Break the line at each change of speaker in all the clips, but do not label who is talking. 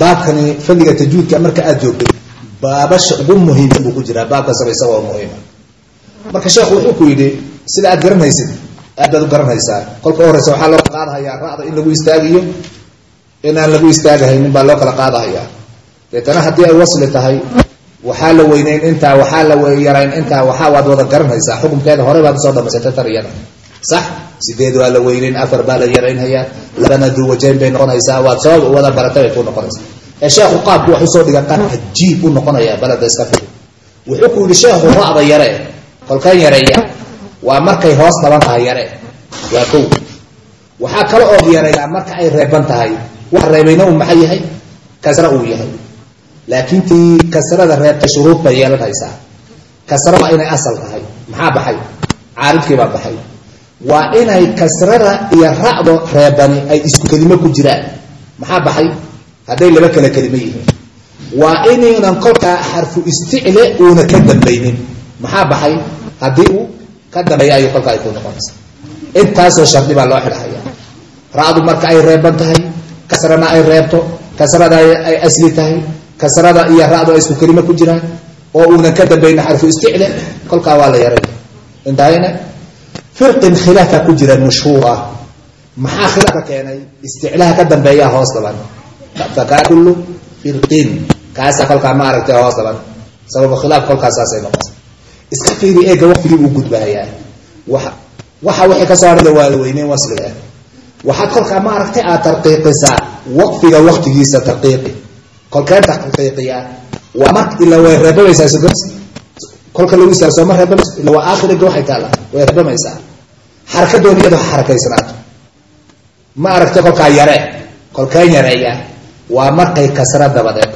baabkani fadliga tajuudka marka aad joogtay baabasha ugu muhiimsan buu ku jiraa baabka saba isagoo muhiima marka sheekhu wuxuu ku yidhi sida aad garanaysid aad baad u garanaysaa. Kolka horeysa waxaa loo qaadahayaa ra'da in lagu istaagiyo inaan lagu istaagahaynin baa loo kala qaadahayaa. Deetana haddii ay wasli tahay waxaa la weyneyn intaa waxaa la yarayn intaa waxaa waad wada garanaysaa. Xukunkeeda hore baad u soo dhamaysatay tar iyada sax sideed waa la weyneyn afar baa la yaraynhayaa labana duwajayn bay noqonaysaa waad soo wada baratay bay ku noqonaysaa. Ee sheekhu qaabku wax u soo dhiga qaab cajiib u noqonaya balada iska firi wuxuu ku yidhi sheekhu ra'da yare kolkan yareeya waa markay hoos dhaban tahay yare waa kow. Waxaa kale oo yareeyaa marka ay reeban tahay wax reebayna uu maxay yahay? Kasra uu yahay. Laakiin tii kasrada reebtay shuruud bay yeelanaysaa. Kasra waa inay asal tahay maxaa baxay? Caaridkii baa baxay waa inay kasrada iyo ra'do reebani ay isku kelimo ku jiraan. Maxaa baxay? Hadday laba kala kelimo yihiin. Waa inaynan kolkaa xarfu isticle uuna ka dambaynin. Maxaa baxay? Haddii uu ka dambeeya ayuu kolkaa ay ku noqonaysa intaasoo shardi baa loo xidhahaya ra'du marka ay reeban tahay kasrana ay reebto kasrada ay asli tahay kasrada iyo ra'du ay isku kelimo ku jiraan oo uunan ka dambaynin xarfu isticle kolkaa waa la yaray. Intahayna firqin khilaafka ku jira mashhuur maxaa khilaafka keenay? Isticlaha ka dambeeya hoos dhaban fakaa kullu firqin. Kaasa kolkaa ma aragtay hoos dhaban sababa khilaaf kolkaas saasay noqota iska fiiri eega waqtigii uu gudbahayaa waxa wixii ka soo hadhada waa la weyneyn wasliga waxaad kolkaa ma aragtay aad tarqiiqisaa waqfiga waqtigiisa tarqiiqi. Kolkeen tarqiiqiya waa mar ila way reebamaysaa kolka lagu istaago sooma reebamayso ila waa aakhiriga waxay taala way reebamaysaa xarakadooni iyadoo xarakaysanaato. Ma aragtay kolkaa yare kolkeen yareeya waa markay kasra dabadeed.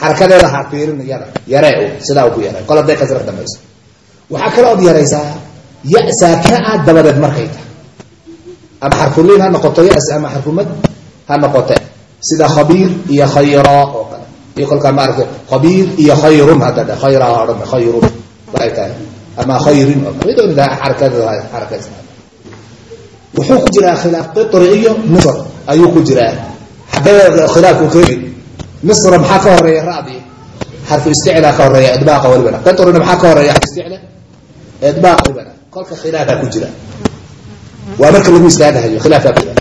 Xarakadeeda ha fiirin iyada yare sidaa ku yare kol haday kasra dambayso. Waxaa kale ood yaraysaa ya saakina ah dabadeed markay tahay. Ama xarfuliin ha noqoto yas ama xarfumad ha noqote. Sida khabiir iyo khayra oo kale. Iyo kolkaa ma aragtay khabiir iyo khayrun hadda khayra ha odhan khayrun waxay tahay. Ama khayrin oo kale. Idaa xarakadeeda xarakaysanaa wuxuu ku jiraa khilaaf qitri iyo misr. Ayuu ku jiraa. Khilaafku keeni misra maxaa ka horreeya ra'dii xarfu isticla ka horreeya idbaaqa walibana qitrina maxaa ka horreeya xarfu isticla? Idbaaq walibana kolka khilaafaa ku jira. Waa marka lagu istaagahayo khilaafaa ku jira.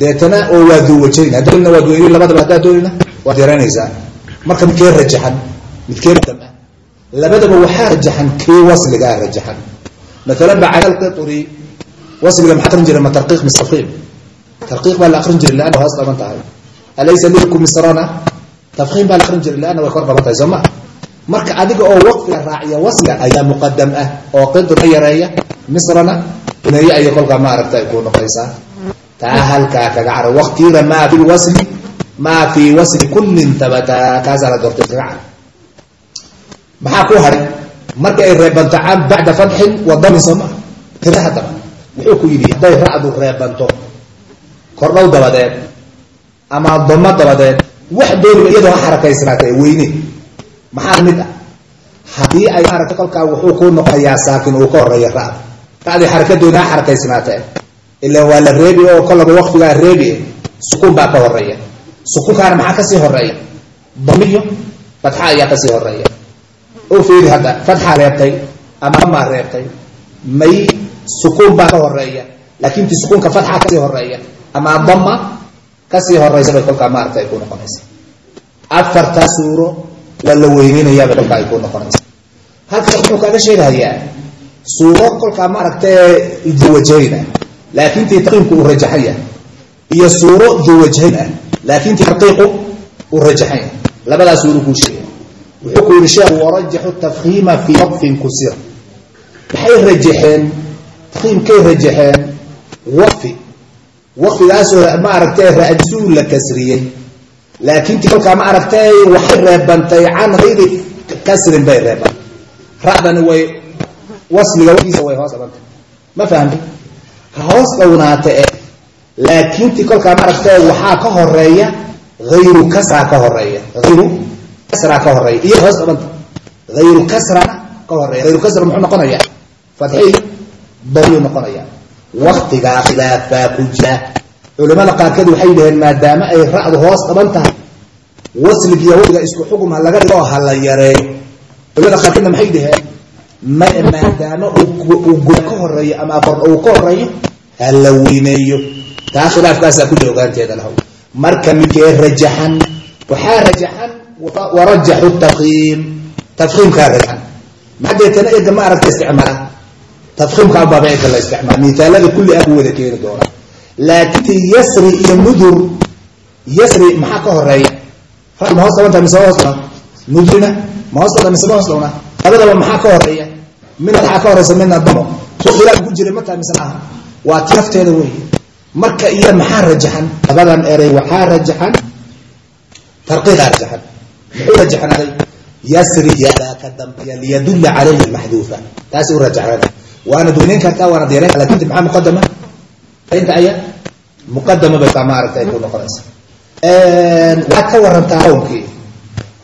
Deetana oo waa duwajayn haddana waad weynin labadaba haddaad doonina waad yaraynaysaa marka midkee rajaxan midkee ah labadaba waxaa rajaxan kii wasligaa rajaxan. Maalan bacda alqitri wasliga maxaa aqrin jiray ma tarqiiq mise tafqiim tarqiiq baa la aqrin jiray leanna hoos dhaban tahay. Alaysa likum misrana? Tafqiim baa la aqrin jiray leanna way kor dhaban tahay. Soo ma marka adiga oo waqfiga raaciya wasliga ayaa muqadam ah oo qidra yareeya. Misrana neeye ayay kolkaa ma aragta ay ku noqonaysaa taa halkaa kaga cara waqtiira maa fi wasli maa fi wasli kullin tabata. Kaasaa la doortay kaga cara maxaa ku haray? Marka ay reebanto can bacda fatxin wa damin soo maa tira haddaba wuxuu ku yidhi hadday ra'du reebanto kordhow dabadeed ama damo dabadeed wax dooniba iyadoo ha xarakaysnaatee weyne. Maxaa mid ah? Haddii ay maaragta kolkaa wuxuu ku noqonayaa saakin uu ka horreeya ra'da ra'dii xarakadooni ha xarakaysnaatee. Ila waa la reebi oo kolaba waqtigaa reebi sukuun baa ka horreeya. Sukuunkaana maxaa ka sii horreeya? Damiyo fatxa ayaa ka sii horreeya. Oo fiiri hadda fatxa reebtay ama amaa reebtay? May sukuun baa ka horreeya laakin ti sukuunka fatxa ka sii horreeya ama dama ka sii horeysa bay kolkaa maaragta ay ku noqonaysa. Afartaa suuro waa la weyneynayaabay kolkaa ay ku noqonaysa. Halkan wuxuu kaaga sheegahayaa suuro kolkaa maaragtae duwajayna laakin tii taqiimku uu rajaxan yahay iyo suuro duwajayn ah laakin tii taqiiqu uu rajaxan yahay labadaa suuro kuu sheegay. Wuxuu ku yihi sheekhu warajaxu tafkiima fii waqfin kusira. Waxay rajaxeen taqiimkay rajaxeen waqfi waqfigaasoo ma aragtay ra-suu la kasriyey laakiin ti kolkaa ma aragtay waxay reebantay can hayri kasrin bay reeban ra'dani way wasliga wkiisa way hoos dhawantay ma fahamti ha hoos dhownaate e laakiin ti kolkaa ma aragtay waxaa ka horreeya hayru kasraa ka horreeya ayru kasraa ka horreeya iyo hoos dhawanta hayru kasrana ka horreeya hayru kasra muxuu noqonayaa? Fatxii dayuu noqonaya. Waktigaa khilaafaa ku jira. Culimada qaarkeed waxay yidhaheen maadaama ay ra'du hoos dhaban tahay waslig iyo wasiga isku xugum ha laga dhigo ha la yareeyo culimada qaarkeedna maxay yidhaheen maadaama uu ka horeeyo ama aqor uu ka horeeyo ha la weyneeyo taa khilaafkaasaa ku jira ogaanteeda lahow marka midkee rajaxan waxaa rajaxan warajaxu tafkiim tafkiimkaa rajaxan. Maxadeetana ega ma aragta isticmaala tafkiimka baaba ega la isticmaala miaalada kulli ah ku wada keeni doona laakiin yasri iyo mudur yasri maxaa ka horreeya ma hoos dhabantaha mise hoos dhaban mudurina ma hoos dhaban mise ma hoos dhabna labadaba maxaa ka horreeya midna waxaa ka horeysa midna su khilaaf ku jira mataa mise maaha waa nafteeda wey marka iyo maxaa rajaxan labadan erey waxaa rajaxan tarqiiqaa rajaxan muxuu rajaxnaaday yasri yadaa ka dambeeya liyadulla calayhi taasi u rajaxnaaday waana weyneyn kartaa waana deerayn kartaa maxaa muqadama inta aya muqadama bay maaragtay ku noqonaysa. Waxaad ka warantaa roomkii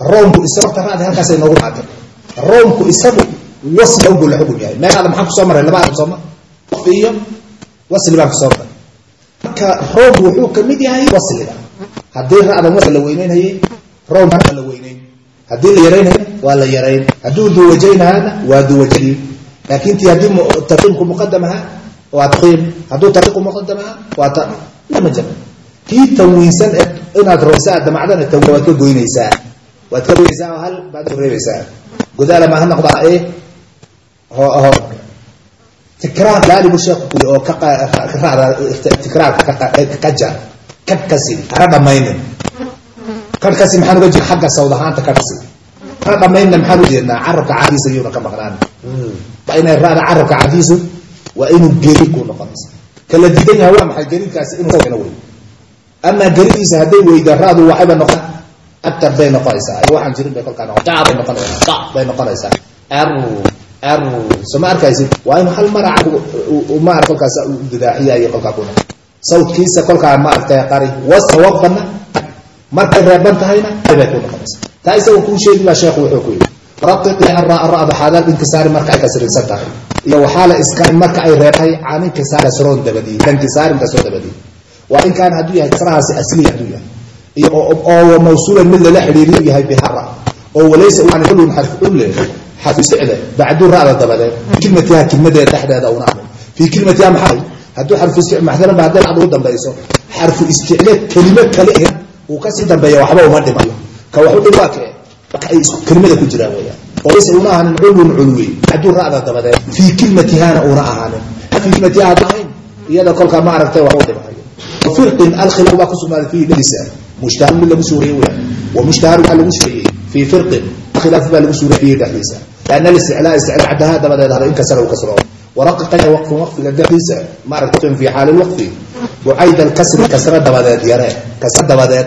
roomku isagu horta ra'di halkaasay noogu dhaatay roomku isagu wasli unbuu la xugum yahay. Meelaada maxaan ku soo maray laba arab sooma waqfi iyo wasli baan ku soo maray. Marka roomku wuxuu ka mid yahay wasliga. Haddii ra'dan wa la weyneynayay roomka la weyneyn haddii la yaraynaya waa la yarayn hadduu duwajaynahaana waa duwajadii laakin ti haddii tarqiimku muqadam waa taqiim hadduu tarqiiqu muqadam ahaa waa lama jiro kii tanwiinsan inaad rosa damacdana tanwiin waad ka goynaysaa. Waad ka goynaysaa oo hal baad reebaysaa. Godaalama ha noqdaa ee ho ho tikraar gaalibu sheekhu ku oo ka raacda tikraarka ka jar hana dhamaynin. Kadhkasi maxaan uga jeeda xagga sawd ahaanta kadhkasi hana dhamaynna maxaan u jeednaa carabka cadiisa iyuuna ka maqnaan waa inay raada carabka cadiisu waa inuu geri ku noqonaysa kala diidan yahay waa maxay? Geriidkaasi inuu sawdana wey amaa geridiisa hadday weyda raadu waxayba noqon. Abtar bay noqonaysaa. Waxaan jirin bay kolkaa noqon. Bay noqonaysaa. Da bay noqonaysaa. Ar ar soo ma arkaysid? Waa inuu hal maraca maara kolkaas didaaxiya iyo kolkaa ku noqon. Sawdkiisa kolkaa maaragtay qari. Wasa waqfana markay reeban tahayna bay ku noqonaysaa. Taa isaga kuu sheegi baa sheekhu wuxuu ku yidhi xaadaal inkisaari marka ay kasrinsan tahay iyo waxaa la iska marka ay reebtahay can inkisaar kasroon dabadii inkisaarin kasroo dabadii waa in kaana hadduu yahay kasrahaasi asliya hadduu yahay iyo oo mawsuulan mid lala xidhiiriyu yahay bihara oo walaysa aan xullun xarfu xulle xarfu isticde bacdu ra'da dabadeed kilmatiha kilmadeeda dhexdeeda una amin fii kilmatiha maxay hadduu xarfu maxdalan ba hadday ra'da ugu dambayso xarfu isticle kelimo kale uu ka sii dambeeya waxba uma dhimayo ka dhim waa kee kelimada ku jiraan weyaan oo is una ahaanin culwun culwi hadduu rada dabadeed fii kilmatihana una ahaanin. Fii kilmatiha had ahayn iyada kolkaa ma aragtay wa dhimahayo firqin alkhilaa baa ku sugnaaday fiihi dhediisa mushtaharu mid lagu suureeyey weyaan wamushtaharu waxaa lagu suureeyey fii firqin. Khilaaf baa lagu suureeyey fiihi dhexdiisa liana isticlaa isticlaa caddaha dabadeed hada in kasana uu kasro waraqaqaya waqfin waqfiga dhexdiisa ma aragtay fi xaali lwaqfi bucayd alkasri kasra dabadeed yare. Kasra dabadeed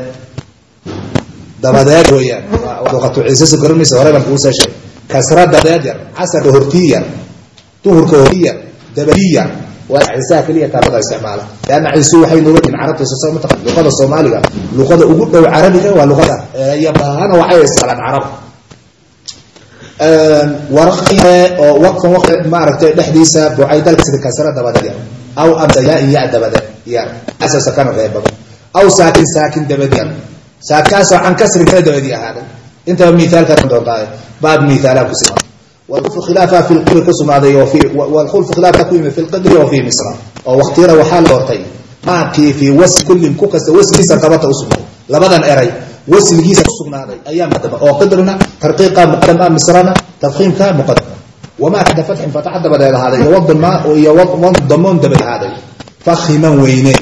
dabadeed weyaan wakatuciisasi garanaysa hore baan kuu sheegay. Kasra dabadeed yar casarka hortii yar duhurka hortii yar dabadii yar waa ciisaha keliya taabada isticmaala. Leanna ciisu waxay nooga yihiin carabta mataqa luqada soomaaliga. Luqada ugu dhow carabiga waa luqada yabahana waxay isticmaalaan carab. Oo waqfan waqti maaragtay dhexdiisa bucay dalka kasra dabadeed yar. Aw amsa yaa dabadeed yar asasakan reebaba. Aw saakin saakin dabadeed yar saakaasoo can kasri kala dabadii ahaaday intaba miaal ka ran doontaa baab miaala ku siman wlulfu fi lqadri ku sugnaaday wlulfu khilaafka ku yimid fi lqadri wa fii misra. Oo waktiyada waxaa la hortay maakii fii wasfi kullin ku kasta wasfigiisa tabata usugnay labadan eray wasfigiisa usugnaaday ayaa muqadama oo qadrina tarqiiqa muqadama misrana tafkiimka muqadama wamaa kada fatxin fataxa dabadeed ahaaday iyo wadma iyo waddamoon dabad ahaaday fakiman weyne.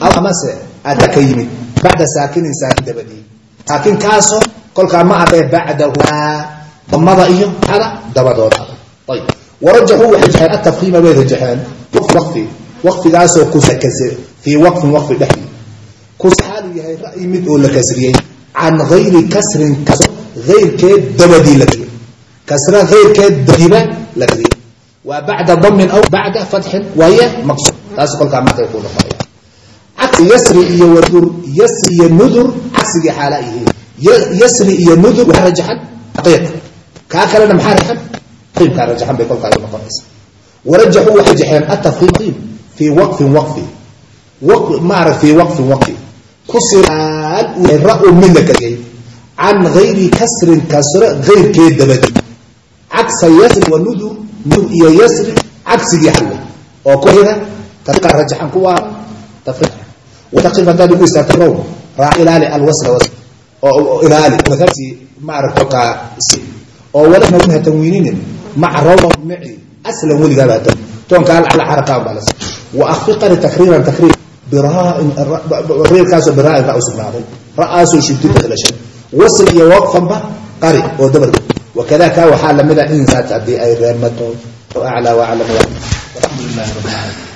Amase ada ka yimid bacda saakinin saakin dabadii saakin kaasoo kolkaa ma adee bacdahumaa damada iyo ada dabadooda ayb warajaxuu waxay jaheen atafkiima bayda jaheen wati waqfigaasoo kusakas fii waqfin waqfi dhexdii kusaxaalu yahay ra'yi mid oo la kasriyey can hayri kasrin kaso ayrkeed dabadii la kariyo kasra ayrkeed dadiba la kariyo waa bacda damin aw bacda fatxin waaye maqsuud taas kolkaa markay ku noqonaya yasri iyo wadur yasri iyo nudur cagsigii xaalaa yihiin yasri iyo nudur waxaa rajaxan aqiiq kaa kalena maxaa rajaxan? Qiimkaa rajaxan bay kolkaa noqonaysa warajaxuu waxay jaxeen atafqiim fii waqfin waqfi. Maarag fii waqfin waqfi. Kusilaal ra'u mid la kadiyey can gayri kasrin kasro gayrkee dabadi. Cagsa yasri wa nudur nudur iyo yasri cagsigii xalle oo ku hida rajaxan kuwaa wataqif haddaad ugu istaagto row raac ilaali alwasla wasl oo ilaali wasabsi maaragtokaa si oo wala nawin ha tanwiininin maca rawba maci aslan weligaaba ha tanwiin toonka alcala xarakaa baa las wa akhfiqani takriiran takriir biraain riirkaasoo biraain ra u sugnaaday ra'aasoo shubtida dalashay wasl iyo waqfanba qari oo dabar wakadaka waxaa lamida insaas haddii ay reemato aclaa waclam
walxamdu lilahi